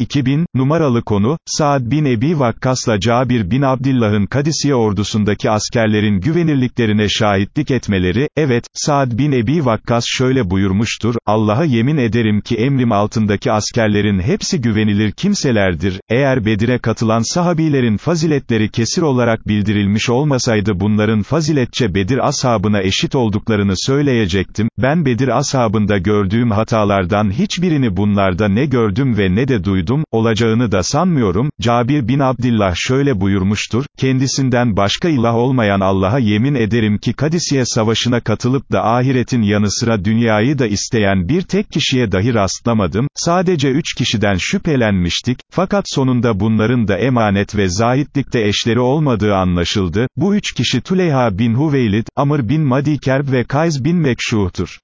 2000, numaralı konu, Saad bin Ebi Vakkas'la Cabir bin Abdillah'ın Kadisiye ordusundaki askerlerin güvenirliklerine şahitlik etmeleri, evet, Saad bin Ebi Vakkas şöyle buyurmuştur, Allah'a yemin ederim ki emrim altındaki askerlerin hepsi güvenilir kimselerdir, eğer Bedir'e katılan sahabilerin faziletleri kesir olarak bildirilmiş olmasaydı bunların faziletçe Bedir ashabına eşit olduklarını söyleyecektim, ben Bedir ashabında gördüğüm hatalardan hiçbirini bunlarda ne gördüm ve ne de duydum, olacağını da sanmıyorum, Cabir bin Abdillah şöyle buyurmuştur, kendisinden başka ilah olmayan Allah'a yemin ederim ki Kadisiye savaşına katılıp da ahiretin yanı sıra dünyayı da isteyen bir tek kişiye dahi rastlamadım, sadece üç kişiden şüphelenmiştik, fakat sonunda bunların da emanet ve zahitlikte eşleri olmadığı anlaşıldı, bu üç kişi Tuleyha bin Huveylid, Amr bin Madikerb ve Kays bin Mekşuh'tur.